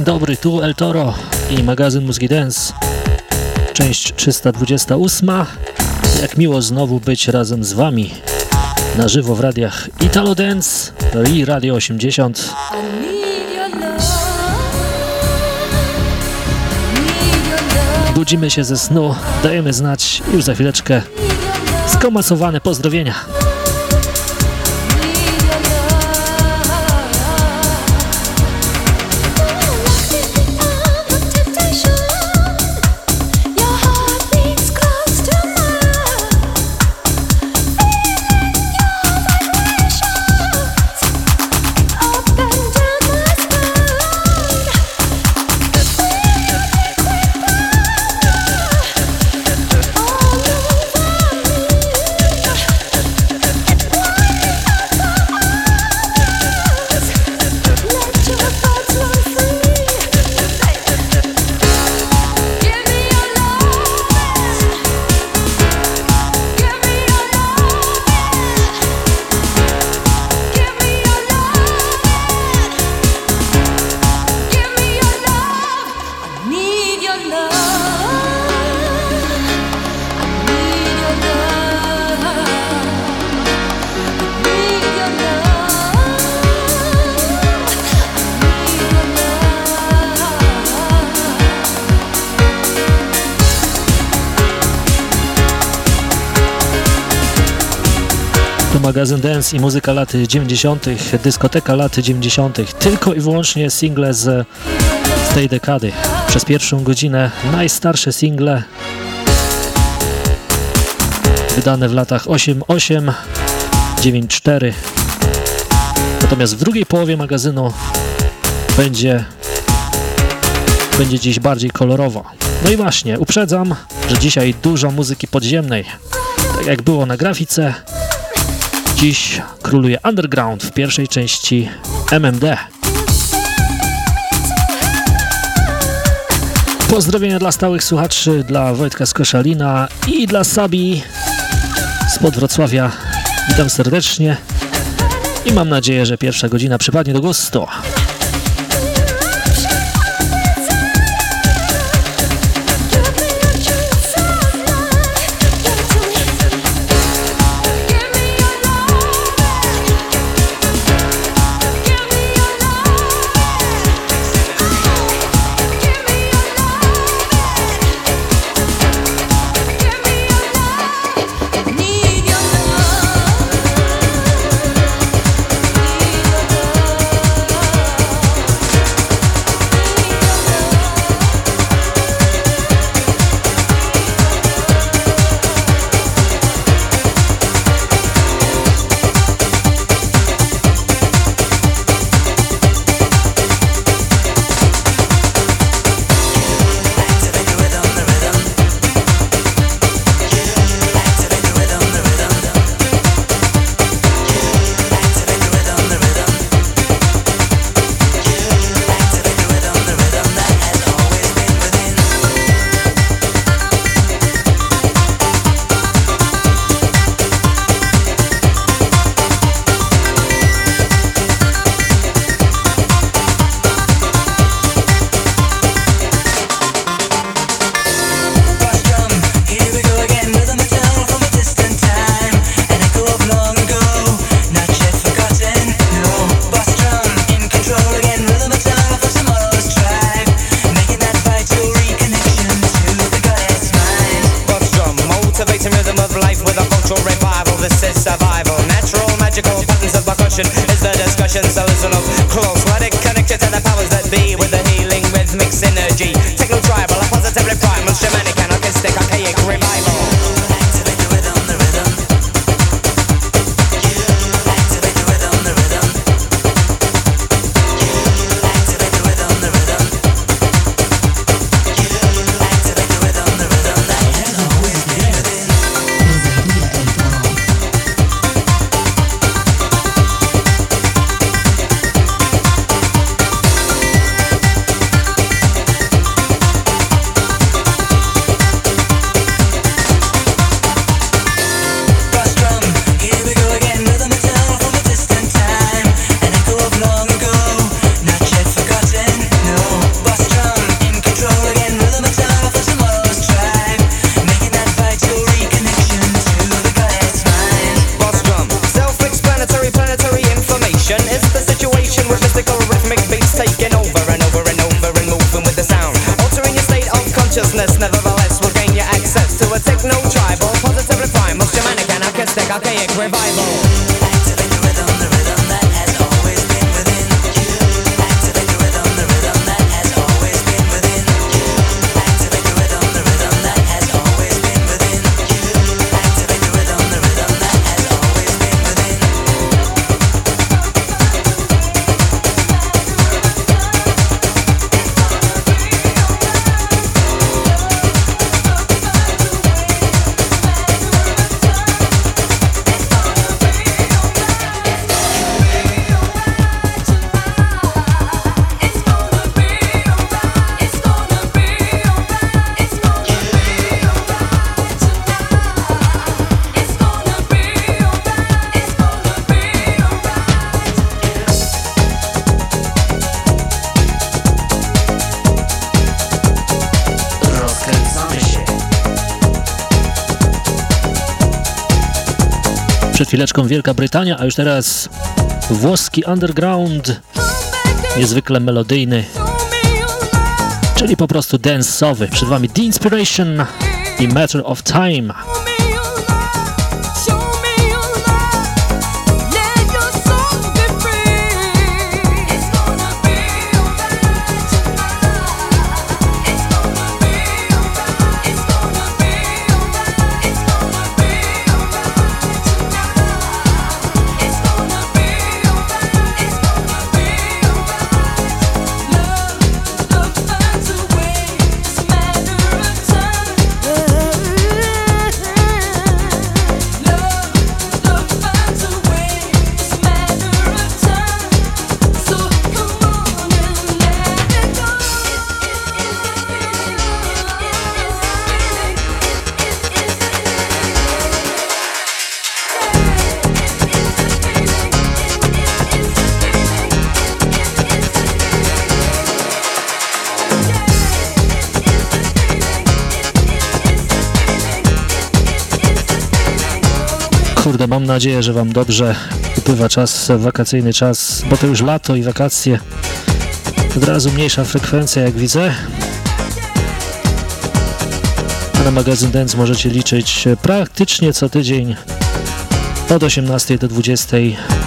Dzień dobry, tu El Toro i magazyn Mózgi Dance, część 328. Jak miło znowu być razem z Wami na żywo w radiach Italo Dance i Radio 80. Budzimy się ze snu, dajemy znać już za chwileczkę skomasowane pozdrowienia. Magazyn Dance i muzyka lat 90., dyskoteka lat 90., tylko i wyłącznie single z, z tej dekady. Przez pierwszą godzinę najstarsze single wydane w latach 88, 94. Natomiast w drugiej połowie magazynu będzie będzie dziś bardziej kolorowo. No i właśnie, uprzedzam, że dzisiaj dużo muzyki podziemnej. Tak jak było na grafice, Dziś króluje Underground w pierwszej części MMD. Pozdrowienia dla stałych słuchaczy, dla Wojtka z Koszalina i dla Sabi spod Wrocławia. Witam serdecznie i mam nadzieję, że pierwsza godzina przypadnie do gustu. Chwileczką Wielka Brytania, a już teraz włoski underground, niezwykle melodyjny, czyli po prostu dance'owy. Przed Wami The Inspiration i Matter of Time. Nadzieję, że Wam dobrze upływa czas, wakacyjny czas, bo to już lato i wakacje. Od razu mniejsza frekwencja, jak widzę. A na magazyn Dance możecie liczyć praktycznie co tydzień od 18 do 20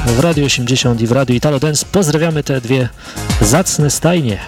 w Radio 80 i w Radio Italo Dance. Pozdrawiamy te dwie zacne stajnie.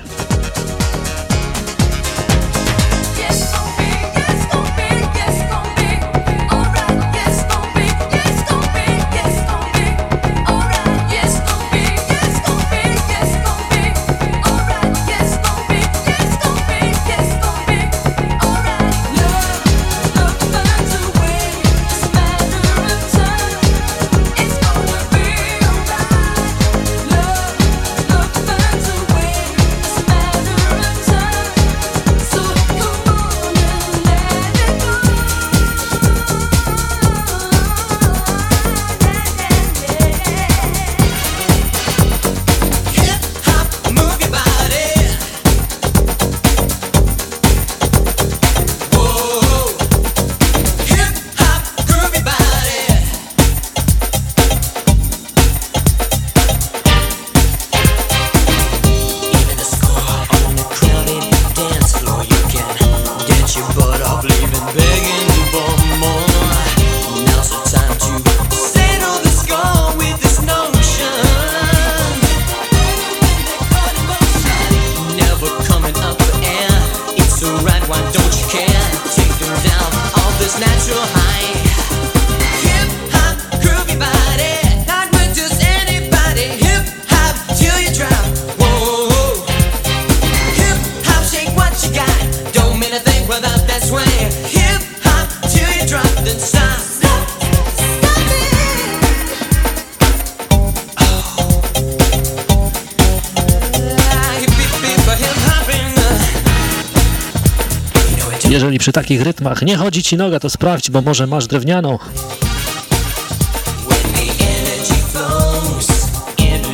Przy takich rytmach nie chodzi ci noga, to sprawdź, bo może masz drewnianą.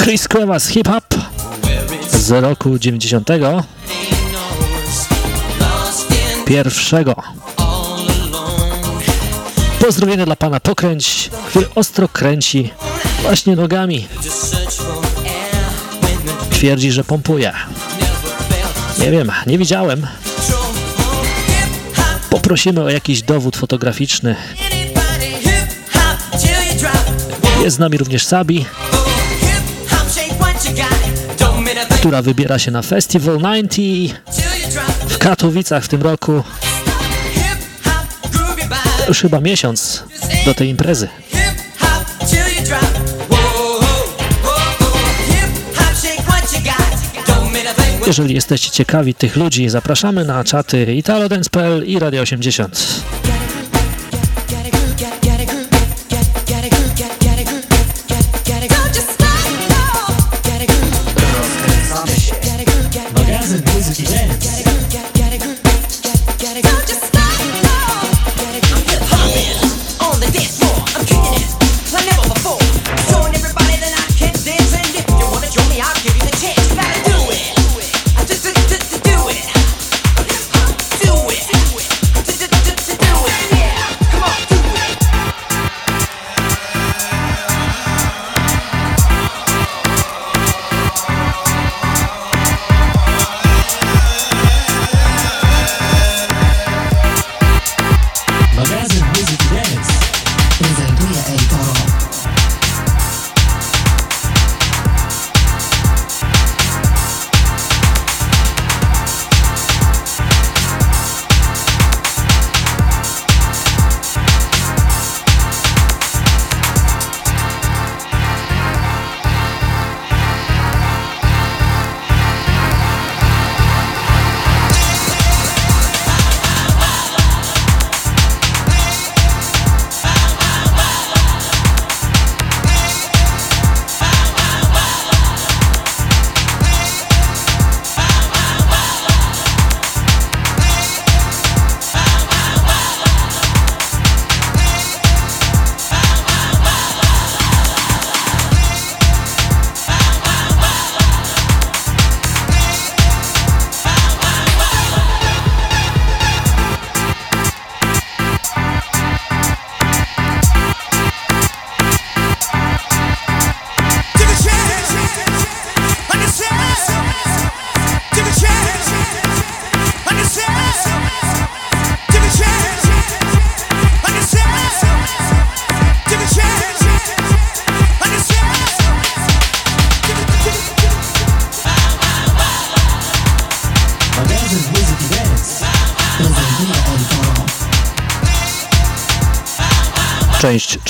Chris Cuevas Hip Hop z roku 90. Pierwszego. Pozdrowienia dla pana Pokręć, który ostro kręci właśnie nogami. Twierdzi, że pompuje. Nie wiem, nie widziałem. Poprosimy o jakiś dowód fotograficzny. Jest z nami również Sabi, która wybiera się na Festival 90 w Katowicach w tym roku. Już chyba miesiąc do tej imprezy. Jeżeli jesteście ciekawi tych ludzi, zapraszamy na czaty italodance.pl i Radio 80.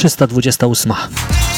328.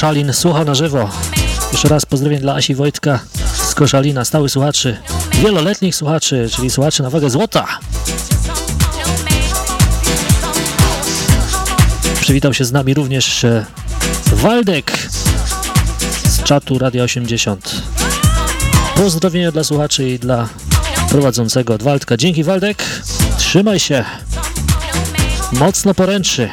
Koszalin słucha na żywo. Jeszcze raz pozdrowień dla Asi Wojtka z Koszalina, stałych słuchaczy, wieloletnich słuchaczy, czyli słuchaczy na wagę złota. Przywitał się z nami również e, Waldek z czatu Radia 80. Pozdrowienia dla słuchaczy i dla prowadzącego od Waldka. Dzięki Waldek, trzymaj się, mocno poręczy.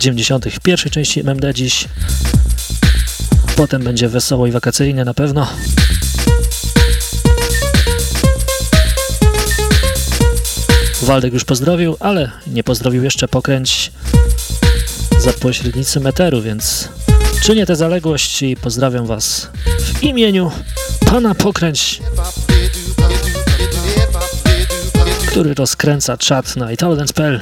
90. w pierwszej części MMD dziś. Potem będzie wesoło i wakacyjnie na pewno. Waldek już pozdrowił, ale nie pozdrowił jeszcze pokręć za pośrednictwem Eteru, więc czynię tę zaległość i pozdrawiam Was w imieniu pana pokręć, który rozkręca czat na italodance.pl.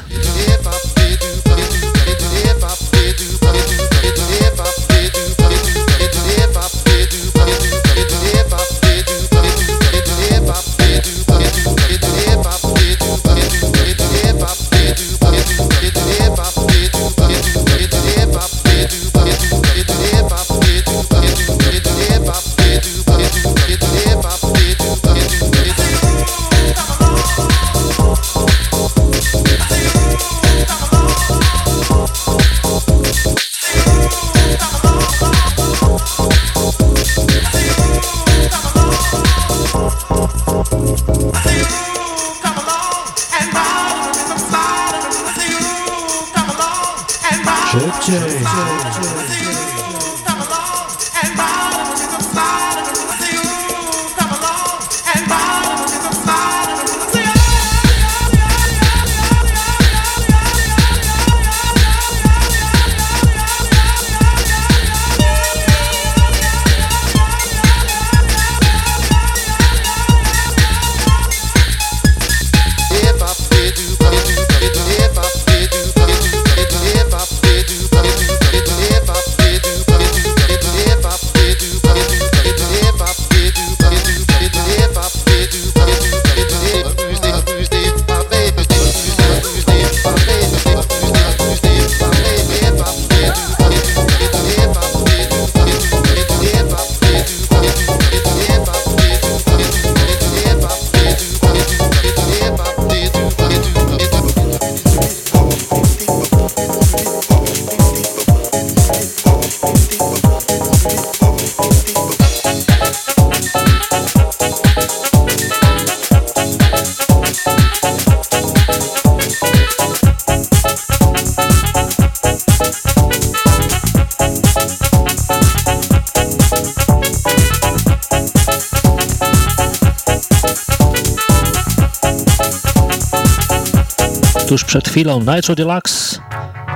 chwilą Nitro Deluxe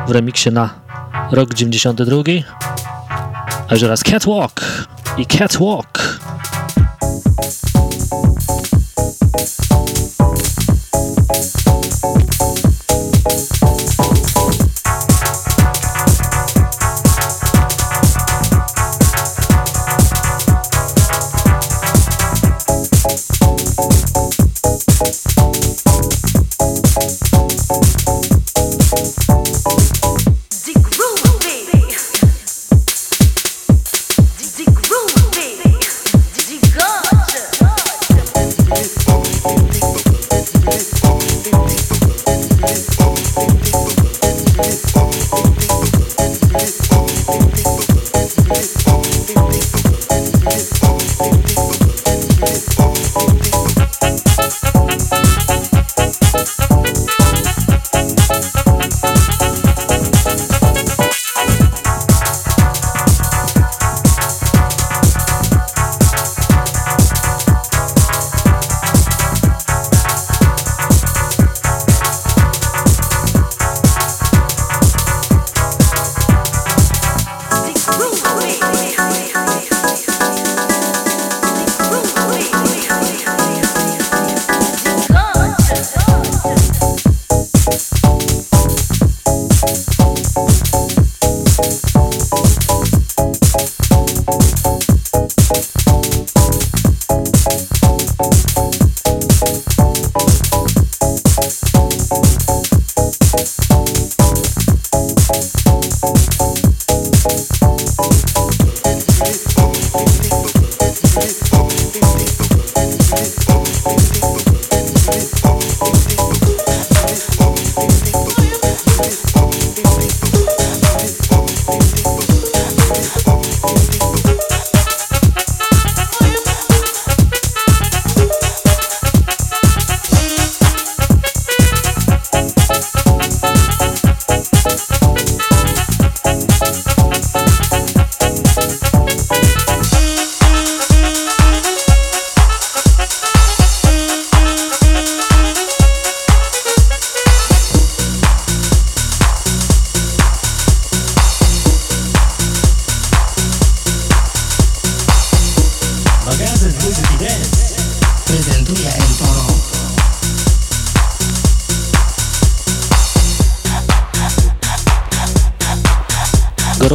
w remiksie na rok 92, a już teraz Catwalk i Catwalk.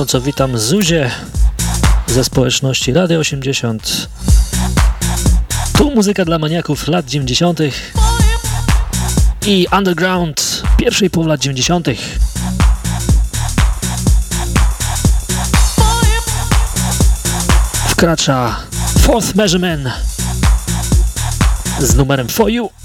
Gorąco witam Zuzie ze społeczności Radio 80. Tu muzyka dla maniaków lat 90. i underground pierwszej połowy lat 90. Wkracza Fourth Measurement z numerem For You.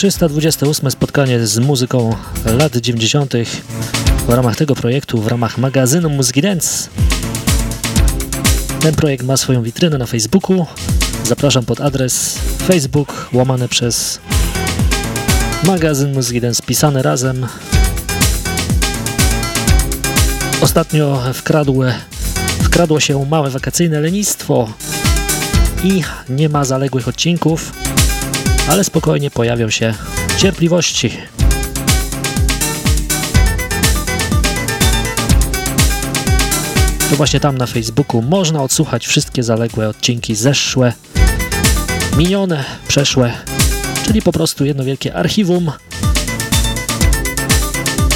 328 e, spotkanie z muzyką lat 90. w ramach tego projektu, w ramach magazynu Muzyki Dance. Ten projekt ma swoją witrynę na Facebooku. Zapraszam pod adres facebook łamane przez magazyn Muzyki Dance pisane razem. Ostatnio wkradło, wkradło się małe wakacyjne lenistwo i nie ma zaległych odcinków ale spokojnie pojawią się cierpliwości. To właśnie tam na Facebooku można odsłuchać wszystkie zaległe odcinki zeszłe, minione, przeszłe, czyli po prostu jedno wielkie archiwum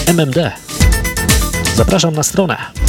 MMD. Zapraszam na stronę.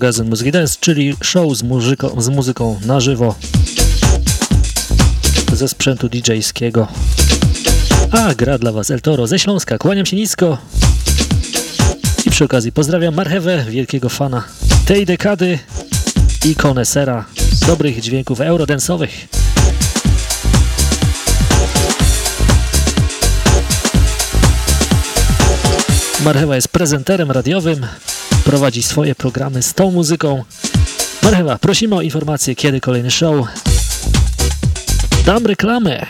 Magazyn Muzyki Dance, czyli show z, muzyką, z muzyką na żywo ze sprzętu DJ-skiego. A, gra dla Was El Toro ze Śląska. Kłaniam się nisko. I przy okazji pozdrawiam Marchewę, wielkiego fana tej dekady i konesera dobrych dźwięków eurodensowych. Marchewa jest prezenterem radiowym, prowadzi swoje programy z tą muzyką. Marchewa, prosimy o informację, kiedy kolejny show. Dam reklamę.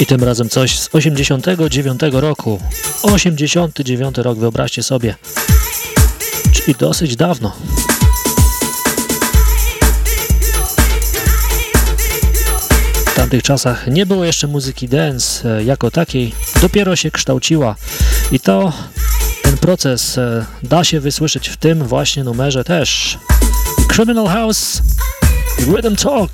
I tym razem coś z 89 roku. 89 rok, wyobraźcie sobie. Czyli dosyć dawno. W tamtych czasach nie było jeszcze muzyki dance e, jako takiej, dopiero się kształciła. I to ten proces e, da się wysłyszeć w tym właśnie numerze też. Criminal House Rhythm Talk.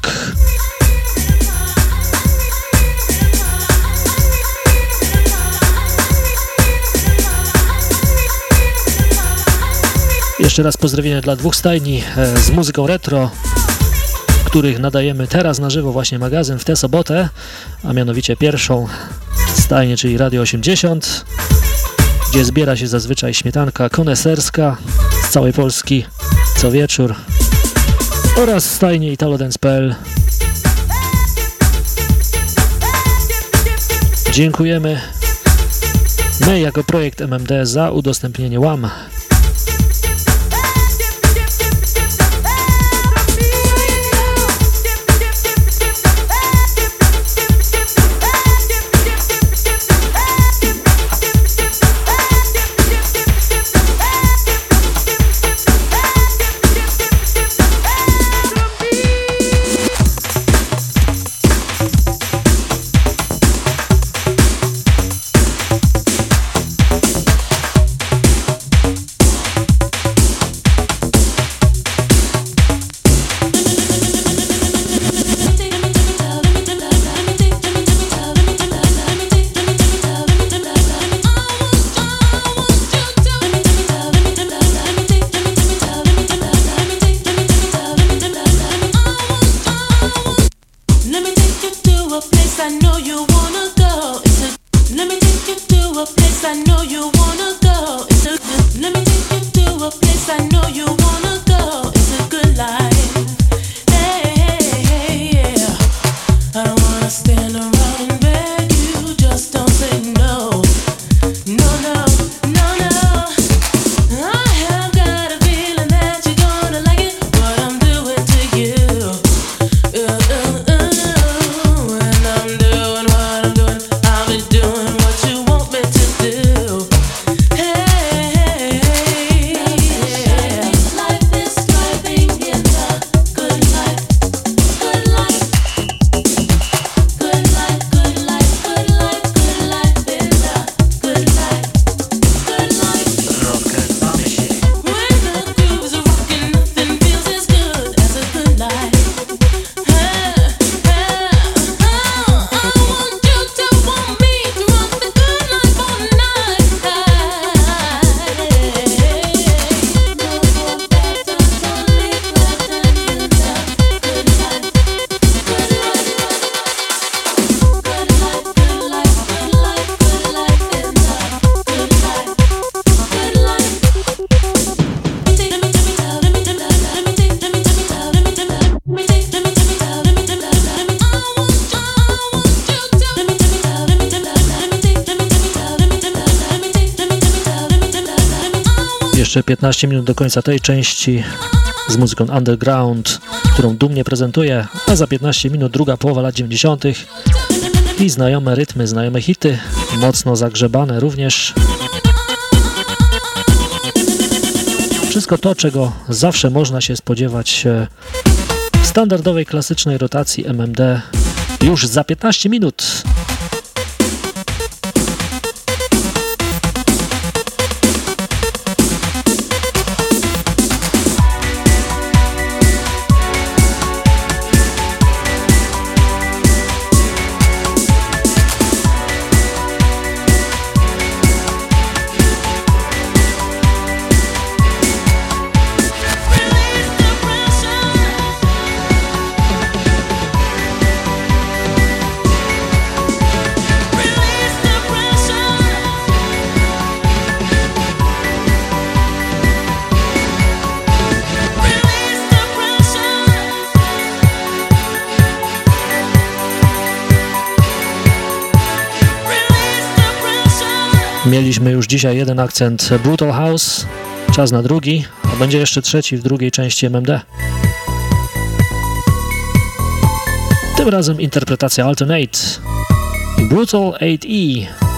Jeszcze raz pozdrowienia dla dwóch stajni e, z muzyką retro, których nadajemy teraz na żywo właśnie magazyn w tę sobotę, a mianowicie pierwszą stajnię, czyli Radio 80, gdzie zbiera się zazwyczaj śmietanka koneserska z całej Polski co wieczór oraz stajnie italodance.pl Dziękujemy. My jako projekt MMD za udostępnienie łam Jeszcze 15 minut do końca tej części z muzyką underground, którą dumnie prezentuję, a za 15 minut druga połowa lat 90. i znajome rytmy, znajome hity, mocno zagrzebane również. Wszystko to, czego zawsze można się spodziewać w standardowej, klasycznej rotacji MMD już za 15 minut. Dzisiaj jeden akcent Brutal House, czas na drugi, a będzie jeszcze trzeci w drugiej części MMD. Tym razem interpretacja Alternate Brutal 8E.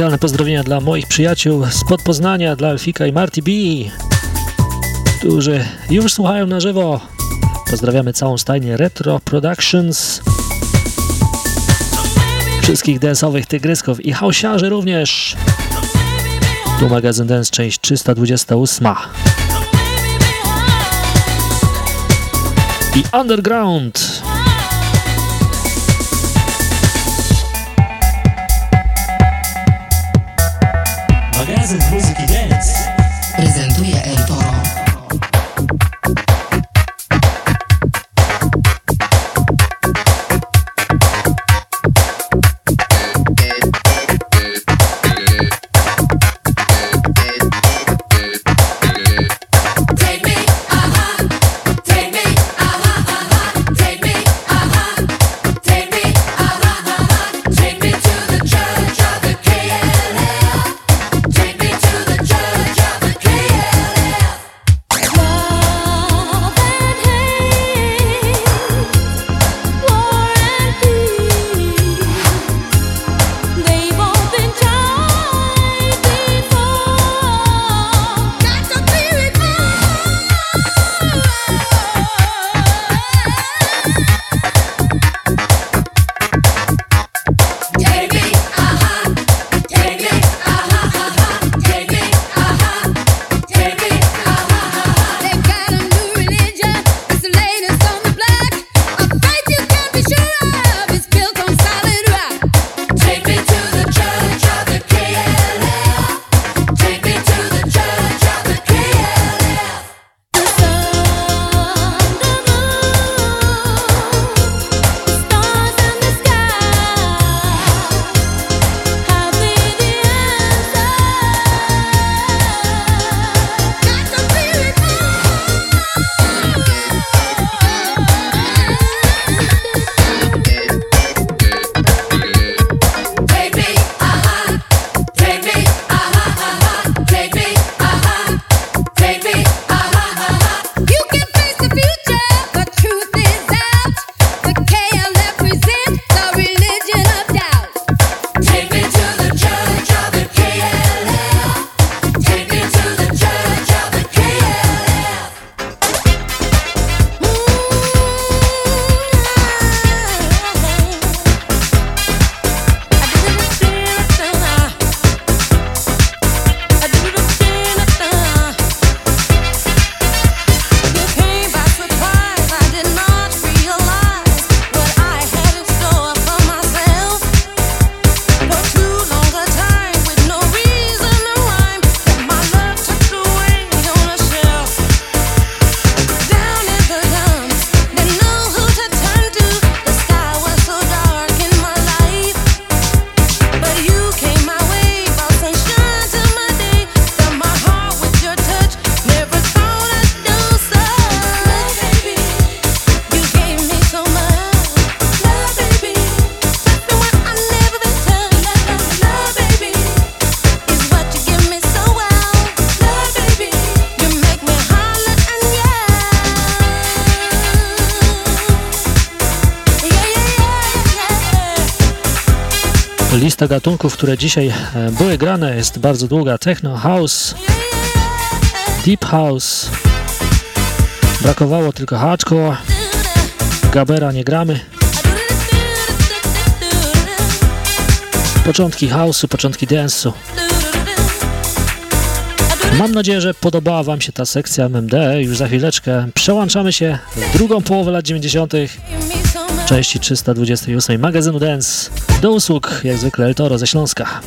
Specjalne pozdrowienia dla moich przyjaciół z Podpoznania, dla Alfika i Marty B, którzy już słuchają na żywo. Pozdrawiamy całą stajnię Retro Productions, wszystkich dance'owych tygrysków i hausiarzy również. Tu magazyn Dance, część 328. I Underground. Które dzisiaj e, były grane jest bardzo długa. Techno, house, deep house. Brakowało tylko hardcore. Gabera nie gramy. Początki house'u, początki dance'u. Mam nadzieję, że podobała Wam się ta sekcja MMD. Już za chwileczkę przełączamy się w drugą połowę lat 90. części 328 magazynu Dance. Do usług, jak zwykle El Toro ze Śląska.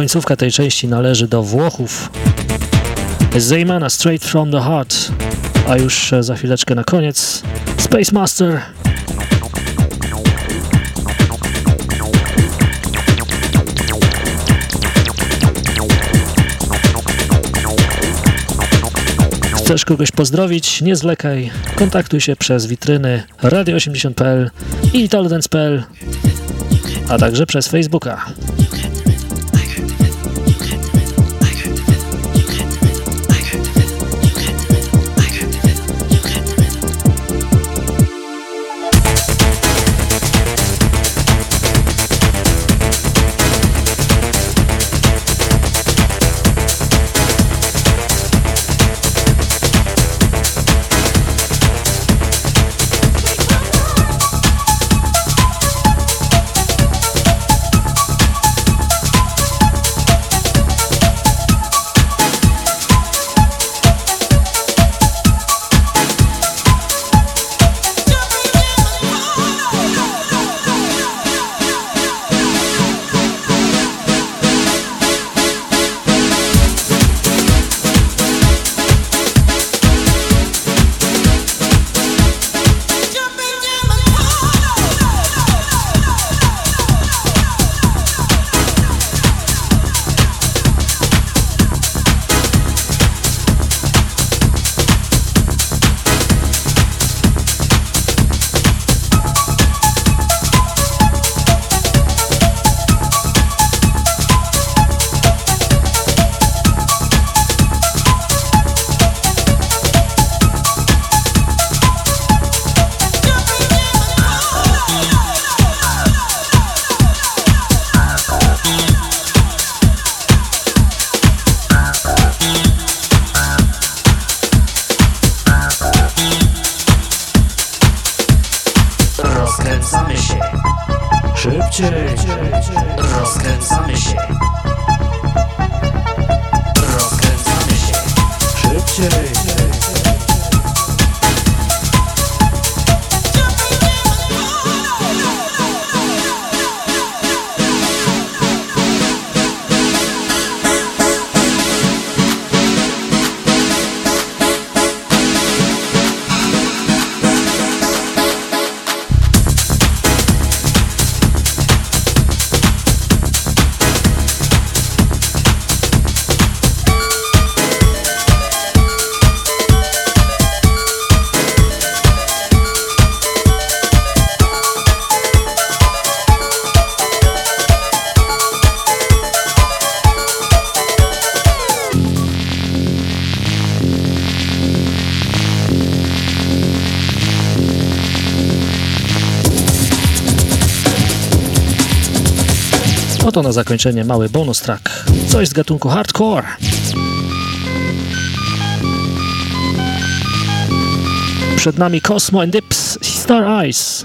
Końcówka tej części należy do Włochów. Zeymana Straight from the Heart. A już za chwileczkę na koniec Space Master. Chcesz kogoś pozdrowić? Nie zwlekaj. Kontaktuj się przez witryny radio80.pl i italodance.pl, a także przez Facebooka. No to na zakończenie mały bonus track. Coś z gatunku hardcore. Przed nami Cosmo and Dips, Star Eyes.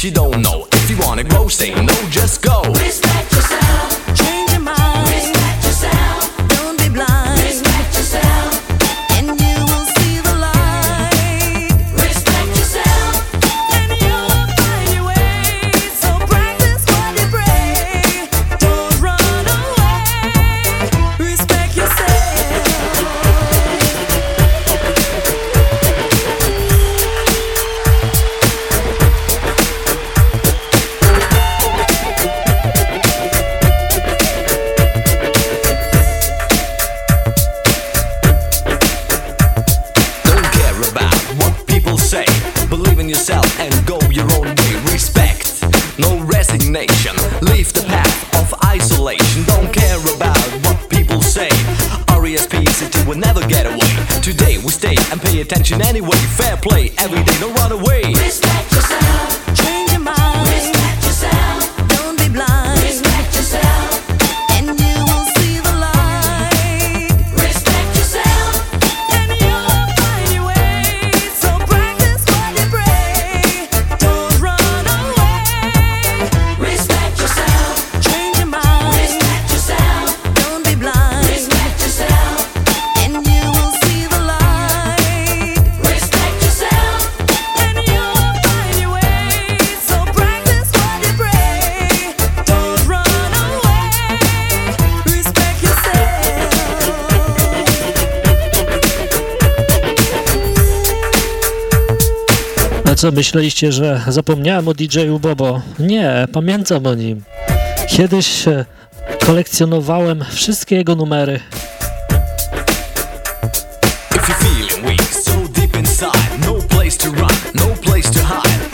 she don't know. If you wanna go, same. Myśleliście, że zapomniałem o DJ-u Bobo? Nie, pamiętam o nim. Kiedyś e, kolekcjonowałem wszystkie jego numery.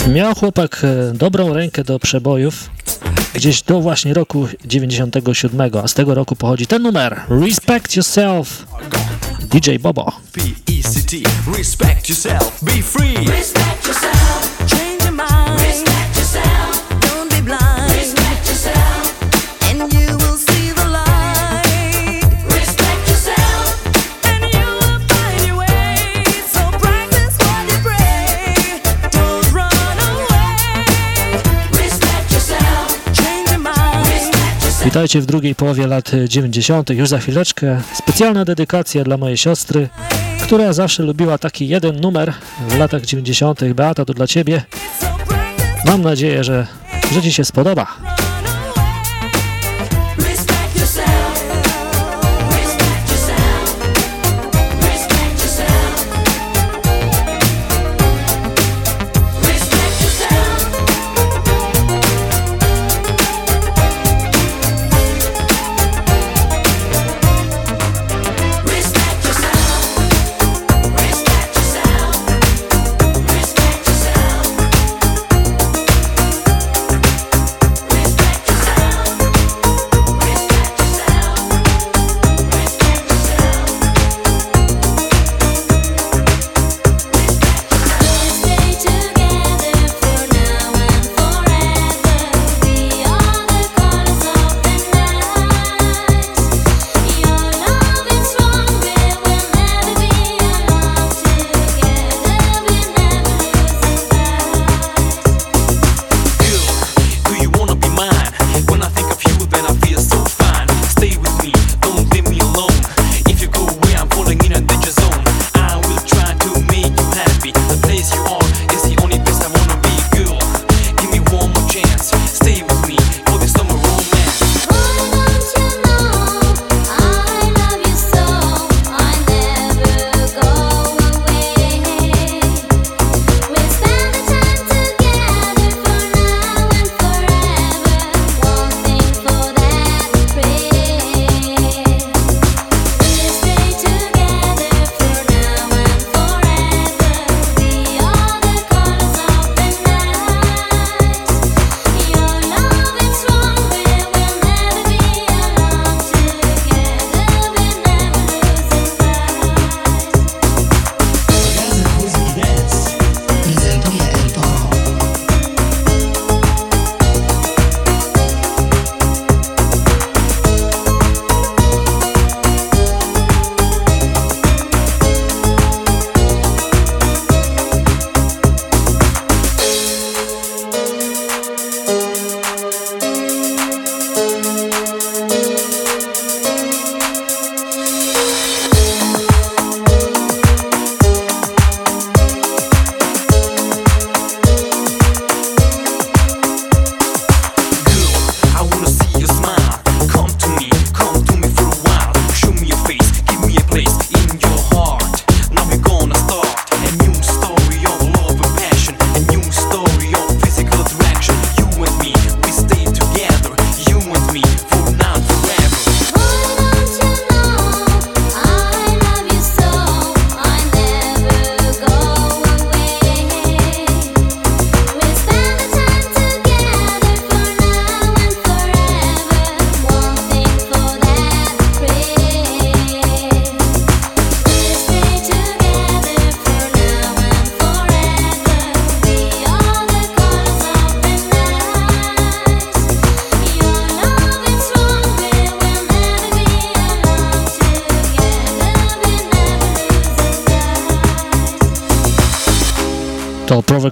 No Miał chłopak e, dobrą rękę do przebojów, gdzieś do właśnie roku 97, a z tego roku pochodzi ten numer Respect Yourself DJ Bobo. P-E-C-T, respect yourself, be free. Respect yourself. Witajcie w drugiej połowie lat 90. Już za chwileczkę. Specjalna dedykacja dla mojej siostry która zawsze lubiła taki jeden numer w latach 90. Beata, to dla Ciebie. Mam nadzieję, że, że Ci się spodoba.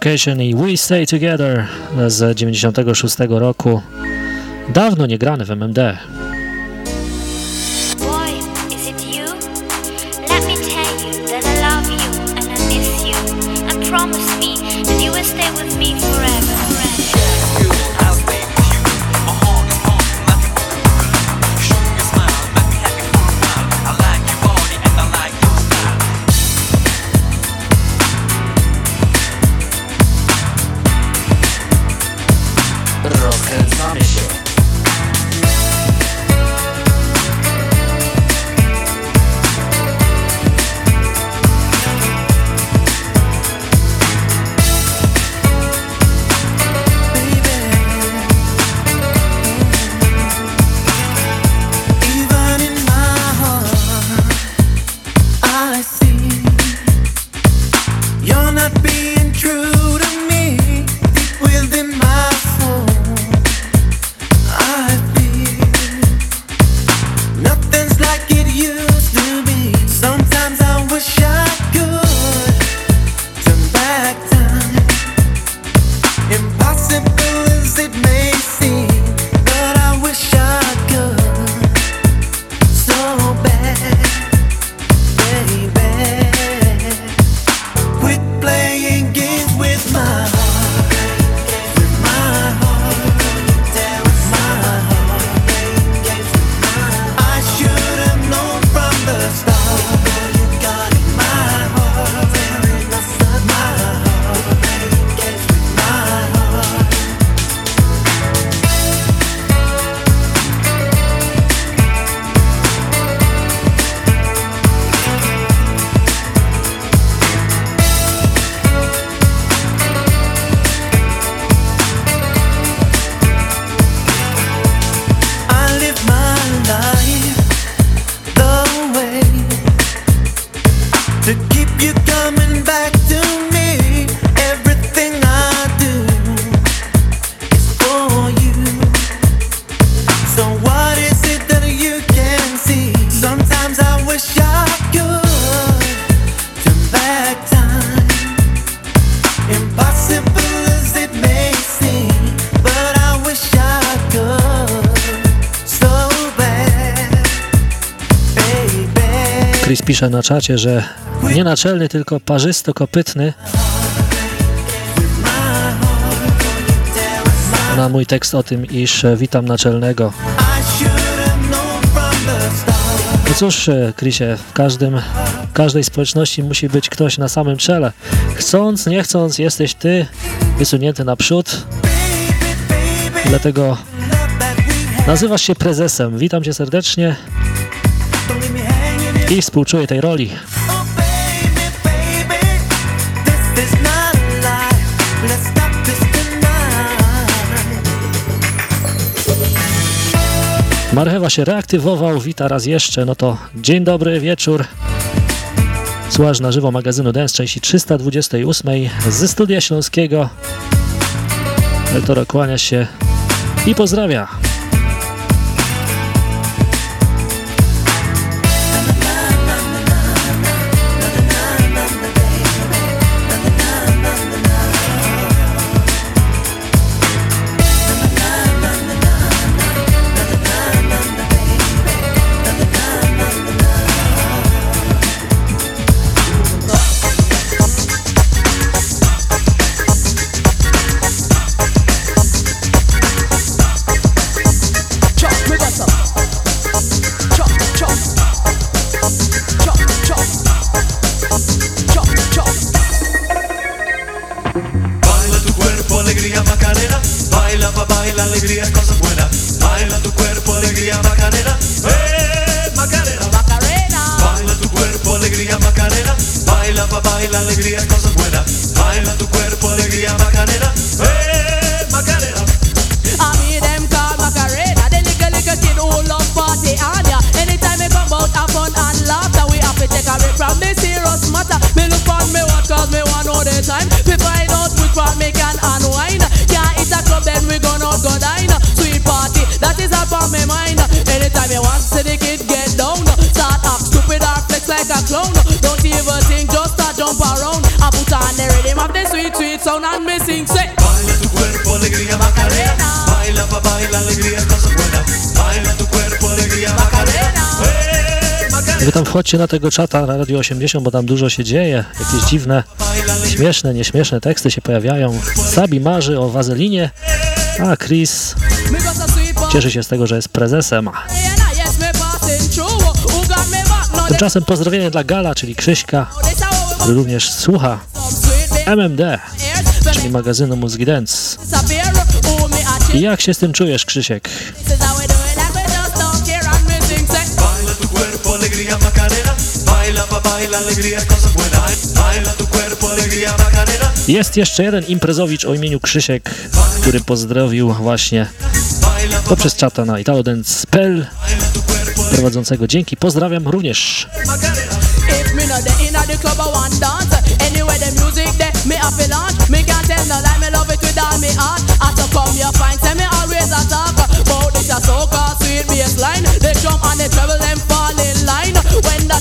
I We Stay Together z 96 roku. Dawno nie grane w MMD. Pisze na czacie, że nie naczelny, tylko parzysto-kopytny. Na mój tekst o tym, iż witam naczelnego. No cóż, Chrisie, w każdym, w każdej społeczności musi być ktoś na samym czele. Chcąc, nie chcąc, jesteś ty wysunięty naprzód. Dlatego nazywasz się prezesem. Witam cię serdecznie i współczuję tej roli. Marchewa się reaktywował, wita raz jeszcze, no to dzień dobry, wieczór. Słuchasz na żywo magazynu Dance części 328 ze studia śląskiego. Eltoro kłania się i pozdrawia. Wchodźcie na tego czata na Radio 80, bo tam dużo się dzieje. Jakieś dziwne, śmieszne, nieśmieszne teksty się pojawiają. Sabi marzy o wazelinie, a Chris cieszy się z tego, że jest prezesem. Tymczasem pozdrowienie dla Gala, czyli Krzyśka, który również słucha MMD, czyli magazynu Muzyki Dance. I jak się z tym czujesz, Krzysiek? Jest jeszcze jeden imprezowicz o imieniu Krzysiek, który pozdrowił właśnie poprzez czata na italodance.pl prowadzącego dzięki. Pozdrawiam również. They jump and they travel them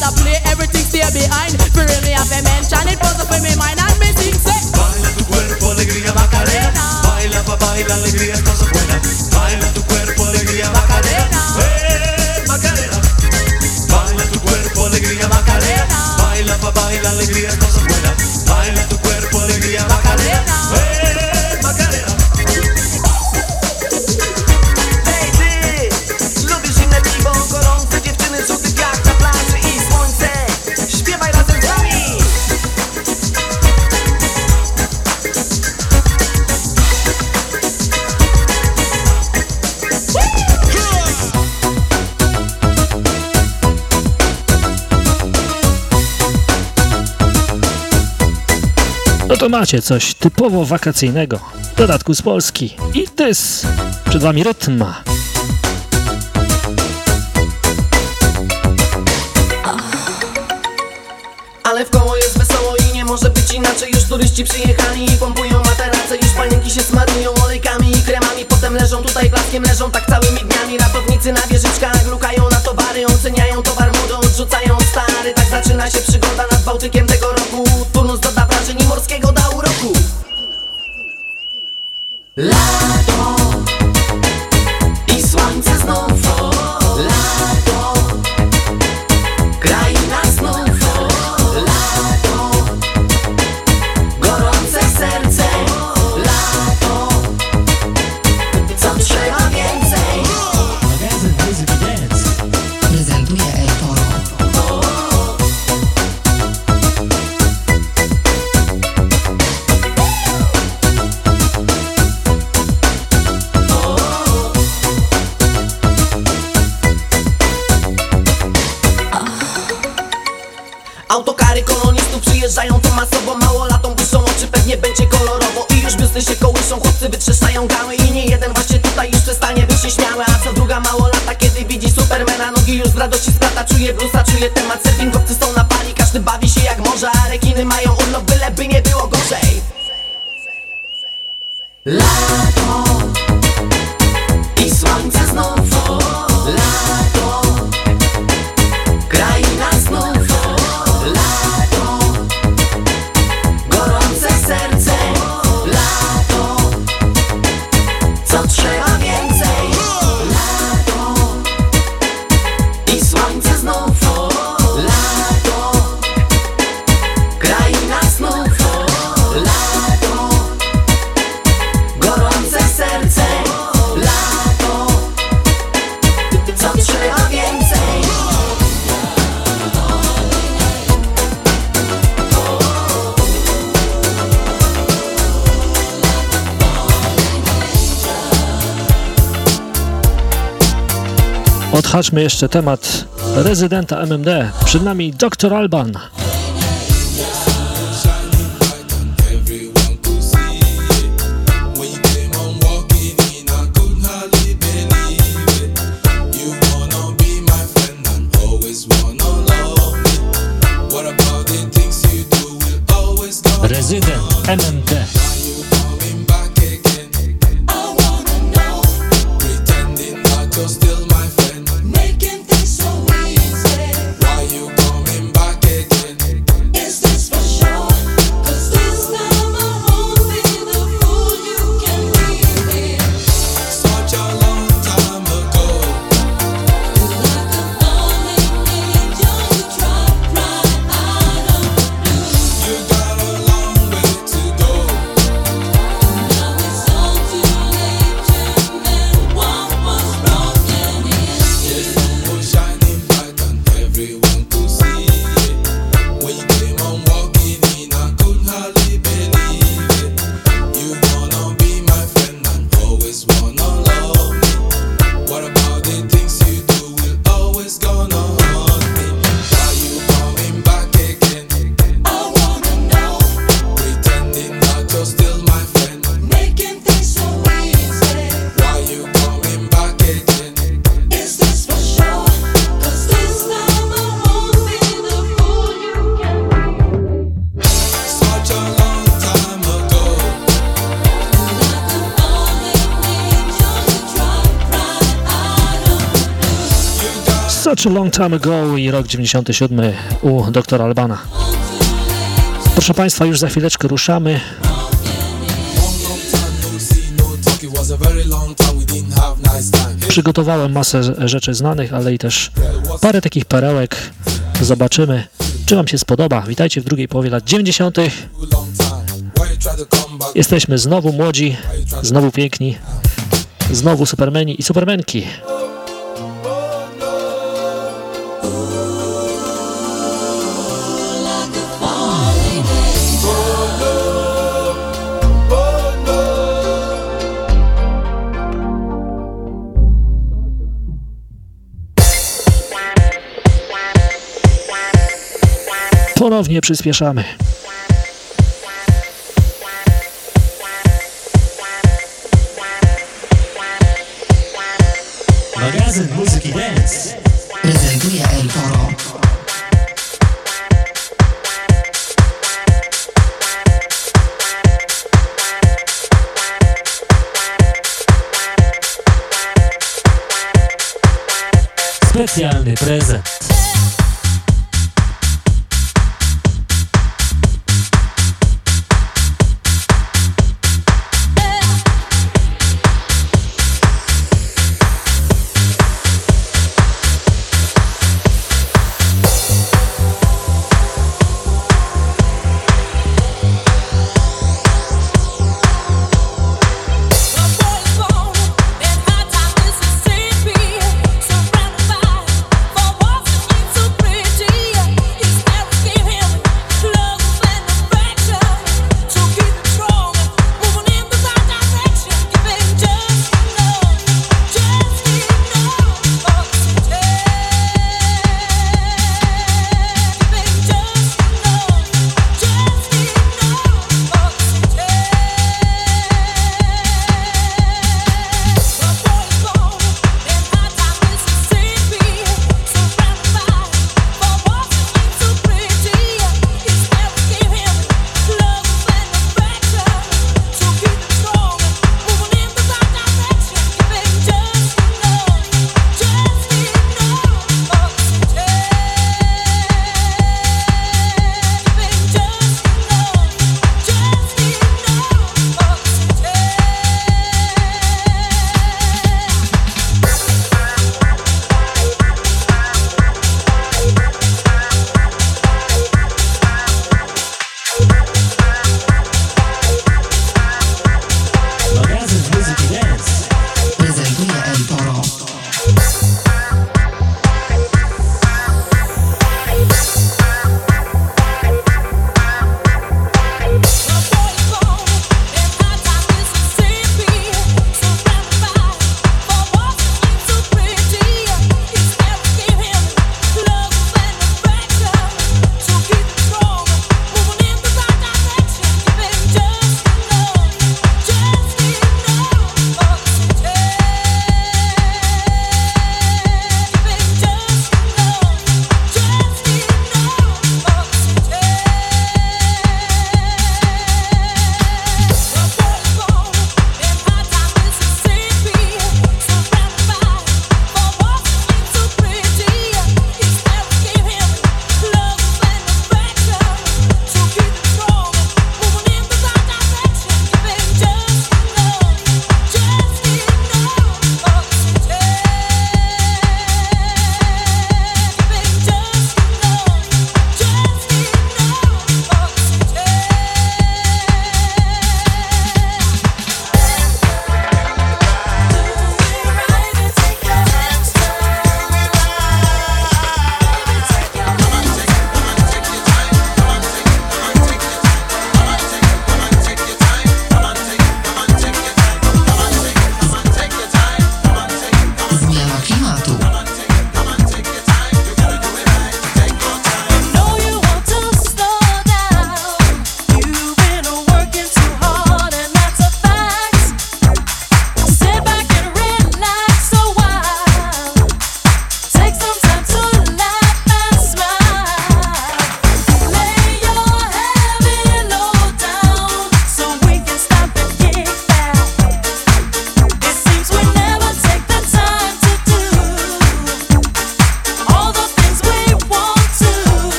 that I play everything stay behind. For real me have a mention it up in me mind and me sing say. Baila tu cuerpo, alegría, Macarena. Baila pa' baila, alegría, cosa macie coś typowo wakacyjnego. W dodatku z Polski. I dys. Przed wami rytm. Ale w koło jest wesoło i nie może być inaczej turyści przyjechali i pompują materace Już panienki się smarują olejkami i kremami. Potem leżą tutaj blaskiem, leżą tak całymi dniami. Ratownicy na wieżyczkach lukają na towary Oceniają towar młodo, odrzucają stary. Tak zaczyna się przygoda nad Bałtykiem tego roku. Turnus doda wrażeń i morskiego da uroku. Lato i słońce znów Zahaczmy jeszcze temat rezydenta MMD. Przed nami Dr. Alban. Such a Long Time Ago i rok 97 u doktora Albana. Proszę Państwa, już za chwileczkę ruszamy. Przygotowałem masę rzeczy znanych, ale i też parę takich perełek. Zobaczymy, czy Wam się spodoba. Witajcie w drugiej połowie lat 90. Jesteśmy znowu młodzi, znowu piękni, znowu supermeni i supermenki. ponownie przyspieszamy. Magazyn Muzyki Dance prezentuje El Toro. Specjalny prezent.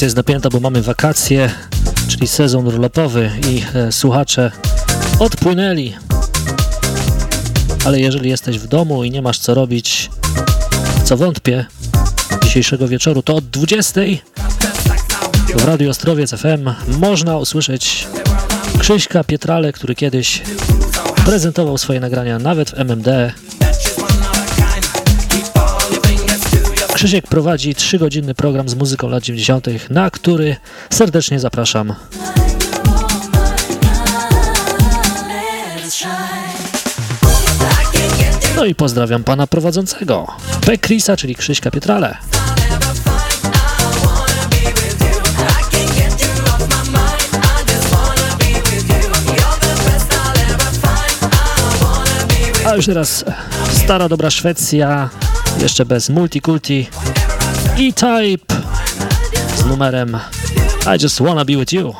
sytuacja jest napięta, bo mamy wakacje, czyli sezon urlopowy i e, słuchacze odpłynęli. Ale jeżeli jesteś w domu i nie masz co robić, co wątpię, dzisiejszego wieczoru, to od 20 w Radio Ostrowiec FM można usłyszeć Krzyśka Pietrale, który kiedyś prezentował swoje nagrania nawet w MMD Krzysiek prowadzi 3-godzinny program z muzyką lat 90., na który serdecznie zapraszam. No i pozdrawiam pana prowadzącego, P. Krisa, czyli Krzyśka Pietrale. A już teraz stara dobra Szwecja jeszcze bez Multiculti E-Type z numerem I Just Wanna Be With You.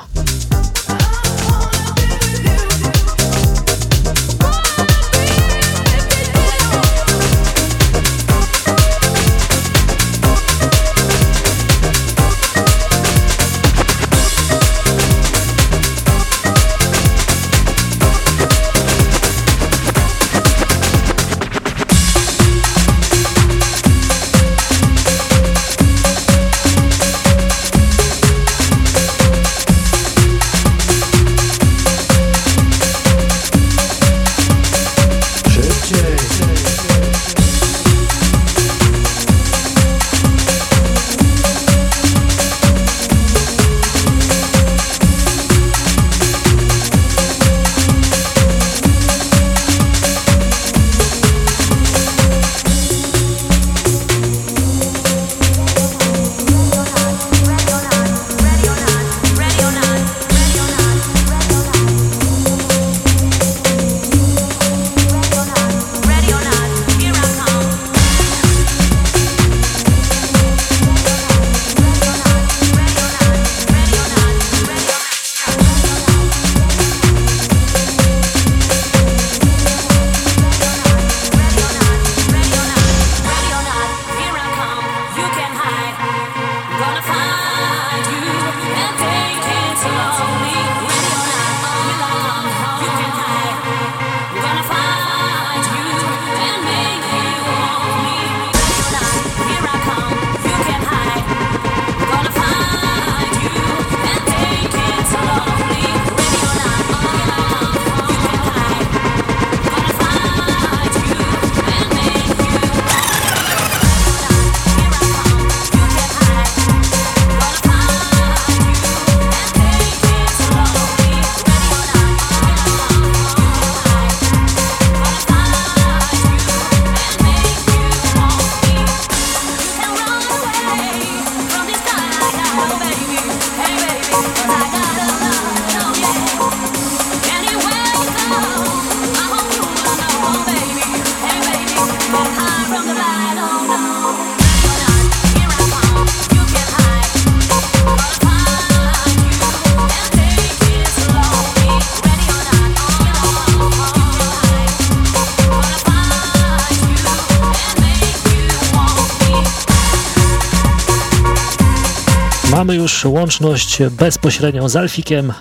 mamy już łączność bezpośrednią z Alfikiem.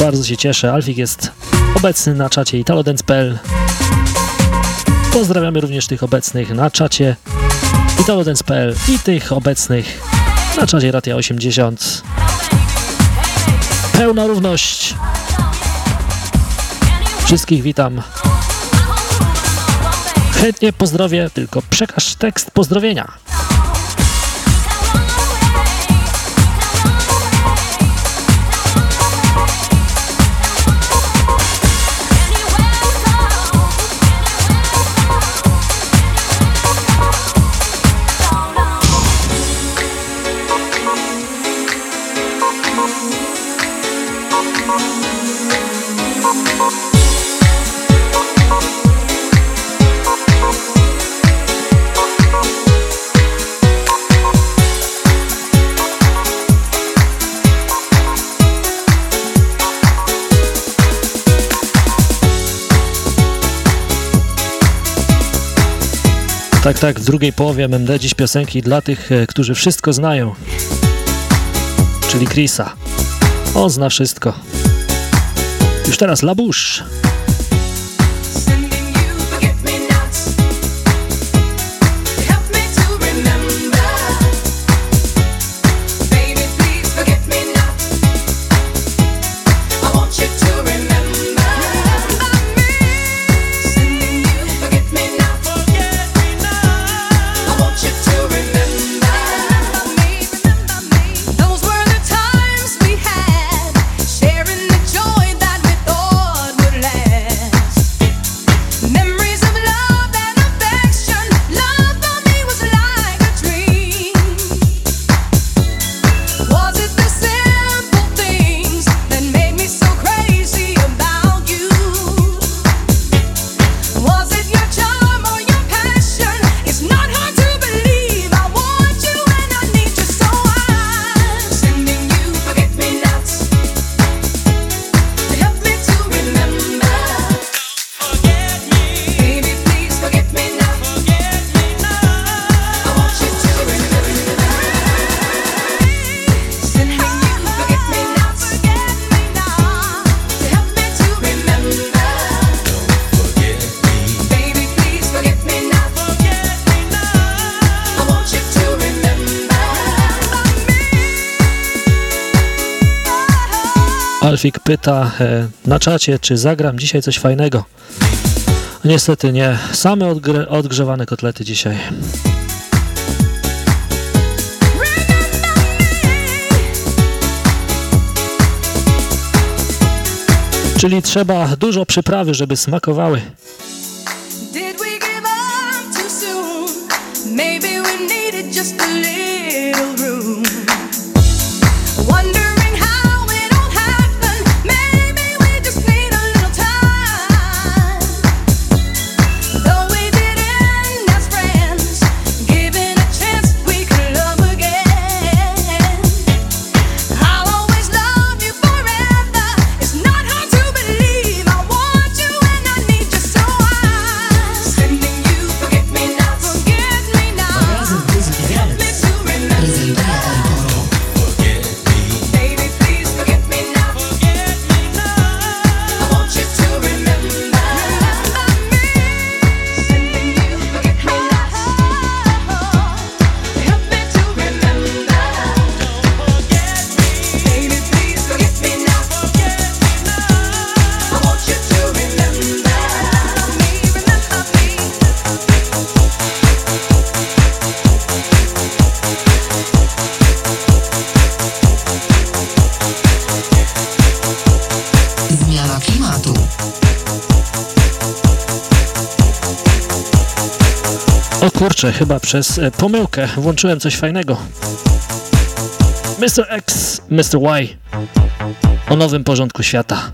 Bardzo się cieszę. Alfik jest obecny na czacie italodance.pl. Pozdrawiamy również tych obecnych na czacie italodance.pl i tych obecnych na czacie Ratia 80. Pełna równość. Wszystkich witam. Chętnie pozdrowię, tylko przekaż tekst pozdrowienia. Tak, tak, w drugiej połowie będę dziś piosenki dla tych, e, którzy wszystko znają, czyli Chrisa. On zna wszystko. Już teraz Labusz. Pyta e, na czacie, czy zagram dzisiaj coś fajnego. Niestety nie. Same odgr odgrzewane kotlety dzisiaj. Czyli trzeba dużo przyprawy, żeby smakowały. Maybe we needed just a little room. One kurczę, chyba przez e, pomyłkę włączyłem coś fajnego. Mr. X, Mr. Y o nowym porządku świata.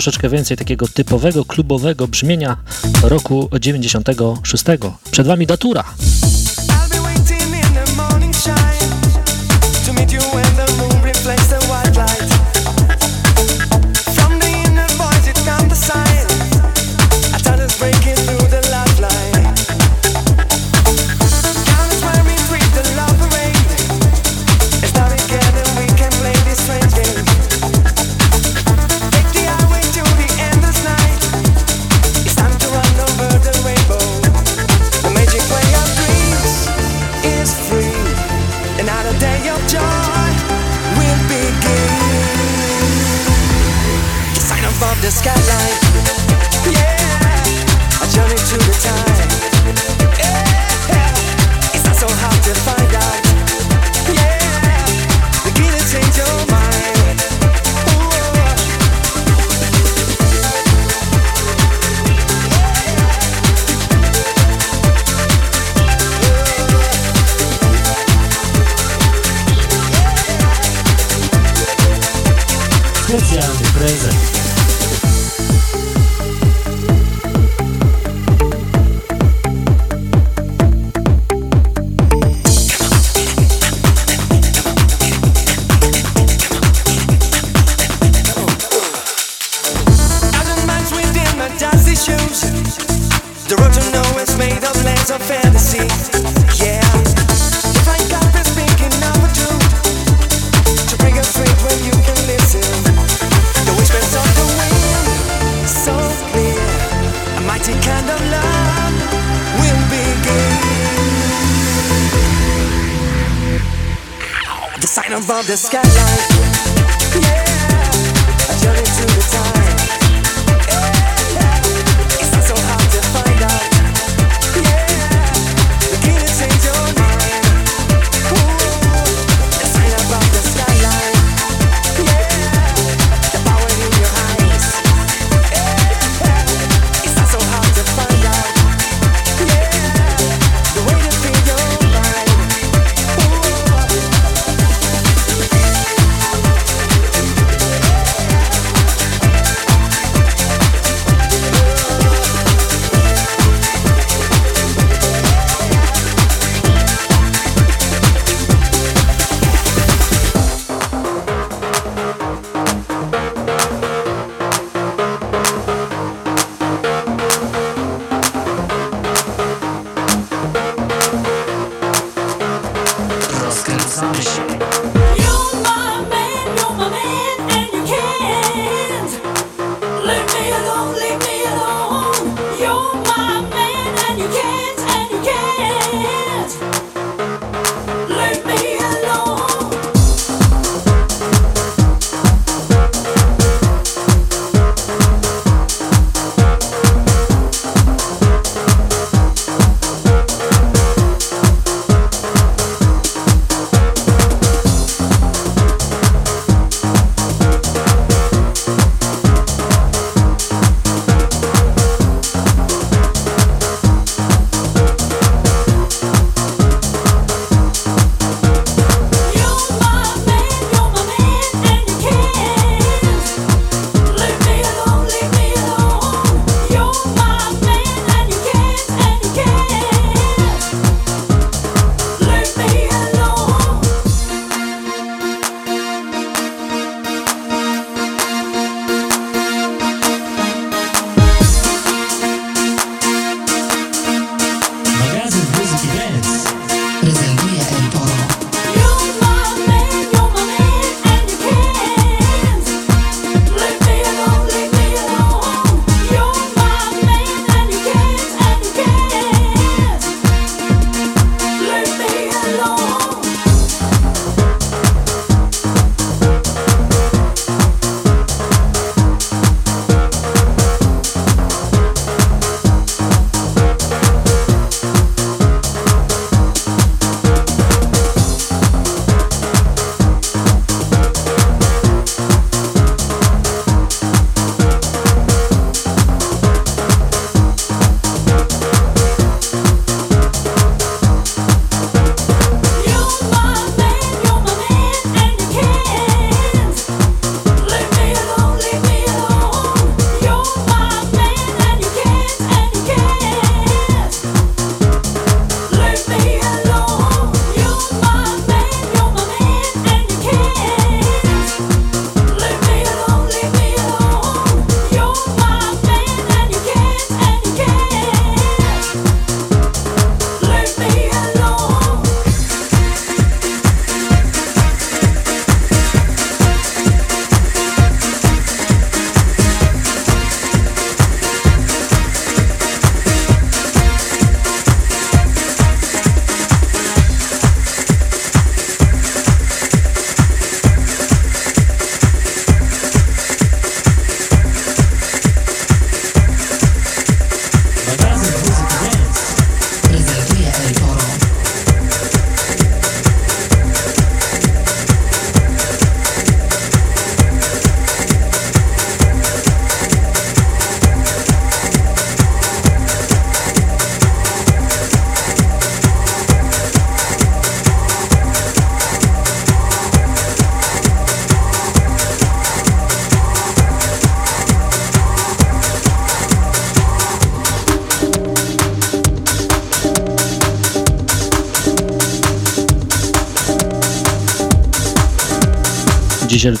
troszeczkę więcej takiego typowego, klubowego brzmienia roku 96. Przed Wami Datura. present.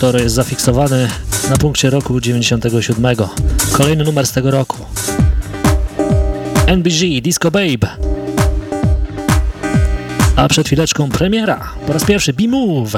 Toro jest zafiksowany na punkcie roku 97. Kolejny numer z tego roku. NBG Disco Babe. A przed chwileczką premiera. Po raz pierwszy B-Move.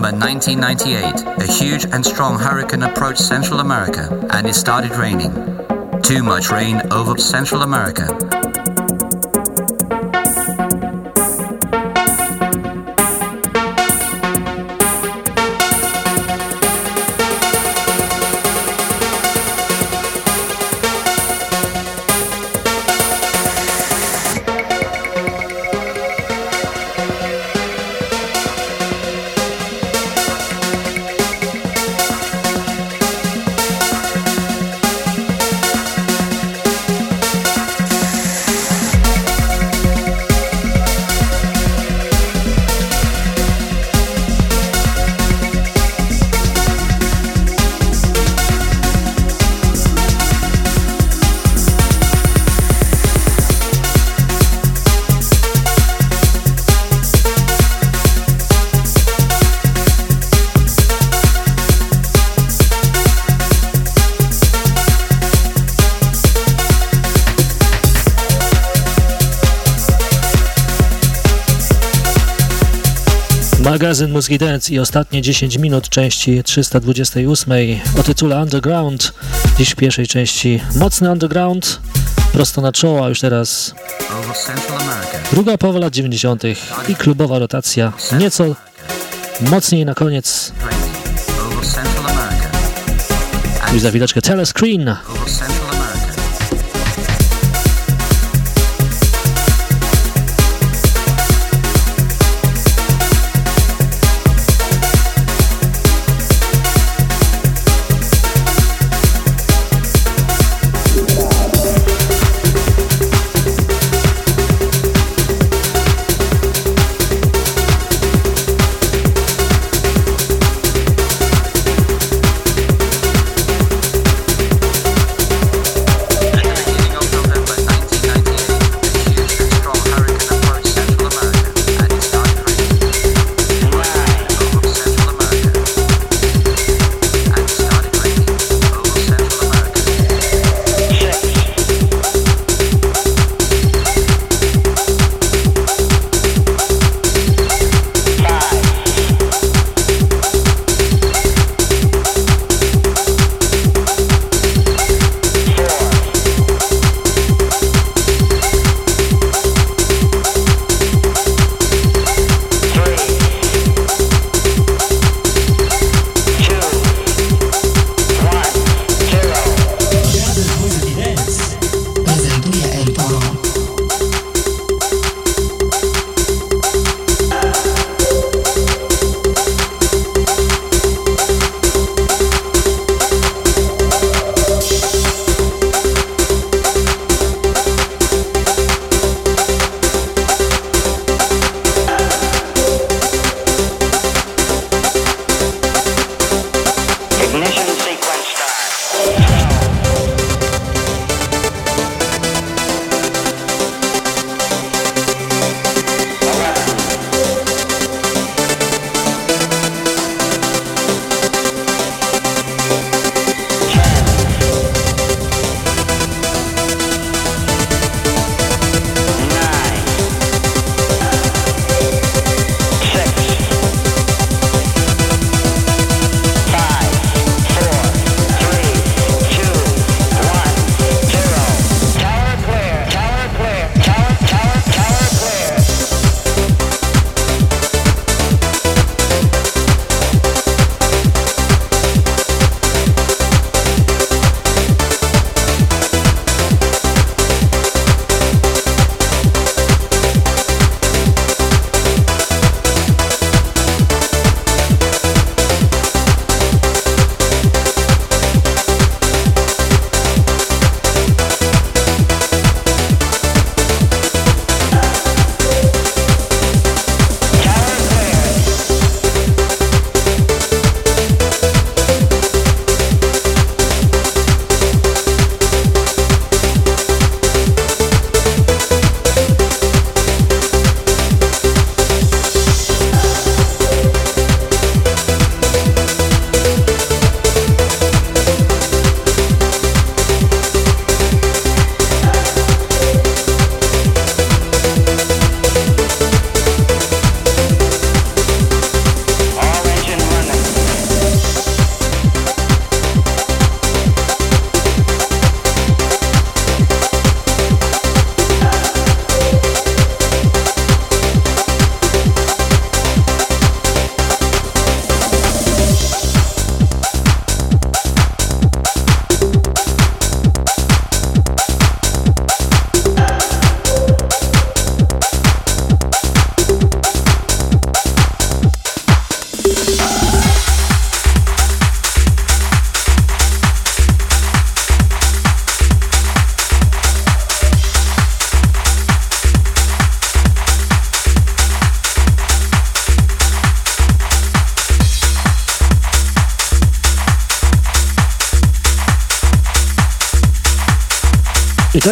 November 1998, a huge and strong hurricane approached Central America and it started raining. Too much rain over Central America. Magazyn Mózgi Dance i ostatnie 10 minut części 328 o tytule Underground. Dziś w pierwszej części mocny underground, prosto na czoło, a już teraz druga połowa lat 90. i klubowa rotacja. Nieco mocniej na koniec. Już za chwileczkę telescreen.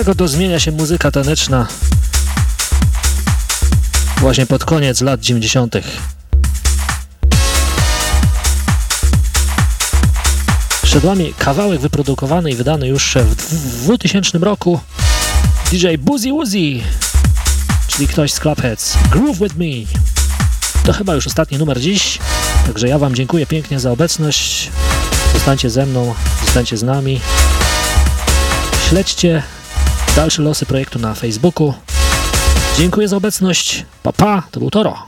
I tak oto zmienia się muzyka taneczna właśnie pod koniec lat 90. Przed Wami kawałek wyprodukowany i wydany już w dw- 2000 roku DJ Boozy Woozy, czyli ktoś z Clubheads. Groove With Me. To chyba już ostatni numer dziś, także ja Wam dziękuję pięknie za obecność. Zostańcie ze mną, zostańcie z nami. Śledźcie dalsze losy projektu na Facebooku. Dziękuję za obecność. Pa, pa, to był Toro.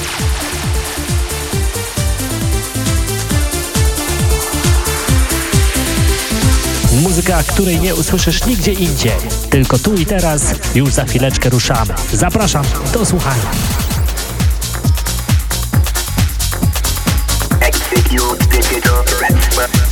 Muzyka, której nie usłyszysz nigdzie indziej. Tylko tu i teraz, już za chwileczkę ruszamy. Zapraszam do słuchania. Execute digital transfer.